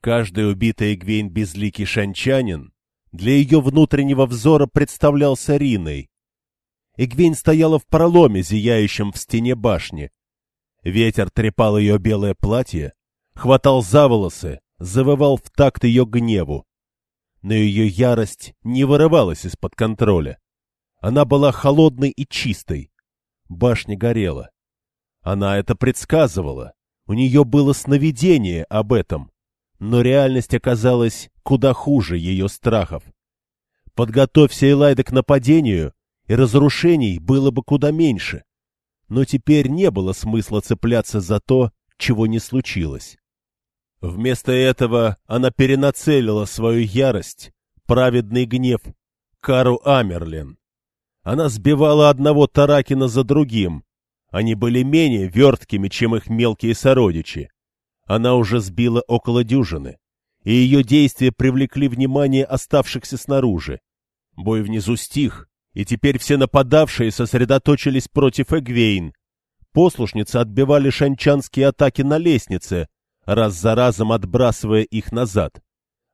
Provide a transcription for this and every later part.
Каждый убитый Гвейн безликий шанчанин для ее внутреннего взора представлялся Риной. Игвейн стояла в проломе, зияющем в стене башни. Ветер трепал ее белое платье, хватал за волосы, завывал в такт ее гневу. Но ее ярость не вырывалась из-под контроля. Она была холодной и чистой. Башня горела. Она это предсказывала. У нее было сновидение об этом. Но реальность оказалась куда хуже ее страхов. Подготовься Элайда к нападению, и разрушений было бы куда меньше. Но теперь не было смысла цепляться за то, чего не случилось. Вместо этого она перенацелила свою ярость, праведный гнев, Кару Амерлин. Она сбивала одного Таракина за другим. Они были менее верткими, чем их мелкие сородичи. Она уже сбила около дюжины, и ее действия привлекли внимание оставшихся снаружи. Бой внизу стих, и теперь все нападавшие сосредоточились против Эгвейн. Послушницы отбивали шанчанские атаки на лестнице, раз за разом отбрасывая их назад.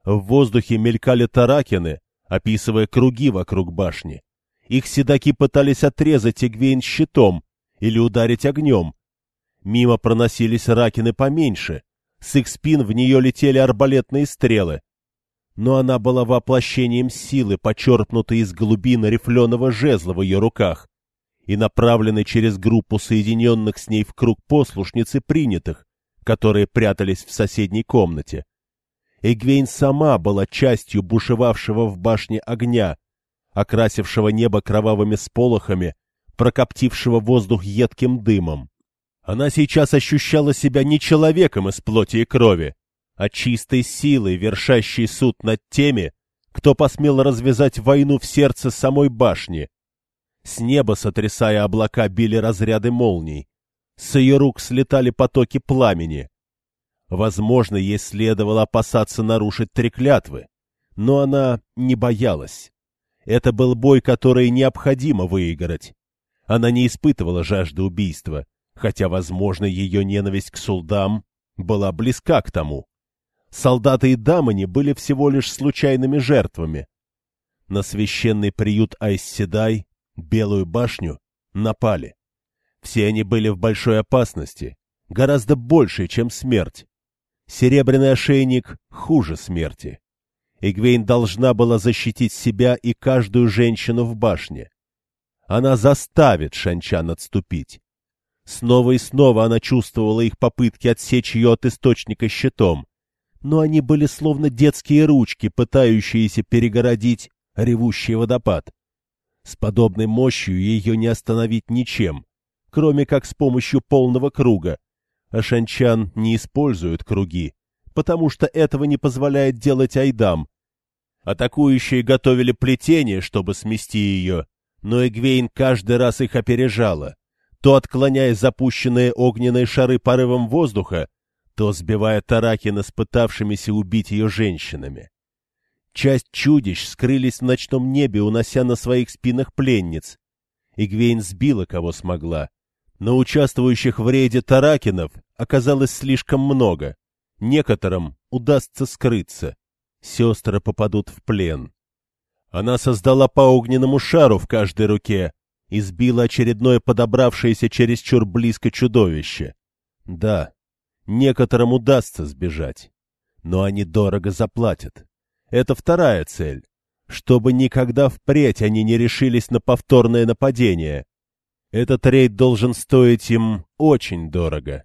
В воздухе мелькали таракины, описывая круги вокруг башни. Их седаки пытались отрезать Эгвейн щитом или ударить огнем. Мимо проносились ракины поменьше, с их спин в нее летели арбалетные стрелы. Но она была воплощением силы, почерпнутой из глубины рифленого жезла в ее руках и направленной через группу соединенных с ней в круг послушниц и принятых, которые прятались в соседней комнате. Эгвейн сама была частью бушевавшего в башне огня, окрасившего небо кровавыми сполохами, прокоптившего воздух едким дымом. Она сейчас ощущала себя не человеком из плоти и крови, а чистой силой, вершащей суд над теми, кто посмел развязать войну в сердце самой башни. С неба, сотрясая облака, били разряды молний. С ее рук слетали потоки пламени. Возможно, ей следовало опасаться нарушить три клятвы, но она не боялась. Это был бой, который необходимо выиграть. Она не испытывала жажды убийства, хотя, возможно, ее ненависть к сулдам была близка к тому. Солдаты и дамани были всего лишь случайными жертвами. На священный приют Айсседай, Белую башню, напали. Все они были в большой опасности, гораздо большей, чем смерть. Серебряный ошейник хуже смерти. Игвейн должна была защитить себя и каждую женщину в башне. Она заставит Шанчан отступить. Снова и снова она чувствовала их попытки отсечь ее от источника щитом, но они были словно детские ручки, пытающиеся перегородить ревущий водопад. С подобной мощью ее не остановить ничем кроме как с помощью полного круга. А шанчан не используют круги, потому что этого не позволяет делать Айдам. Атакующие готовили плетение, чтобы смести ее, но Эгвейн каждый раз их опережала, то отклоняя запущенные огненные шары порывом воздуха, то сбивая Таракина с пытавшимися убить ее женщинами. Часть чудищ скрылись в ночном небе, унося на своих спинах пленниц. Игвейн сбила, кого смогла, но участвующих в рейде Таракинов оказалось слишком много. Некоторым удастся скрыться. Сестры попадут в плен. Она создала по огненному шару в каждой руке и сбила очередное подобравшееся чересчур близко чудовище. Да, некоторым удастся сбежать, но они дорого заплатят. Это вторая цель, чтобы никогда впредь они не решились на повторное нападение. Этот рейд должен стоить им очень дорого.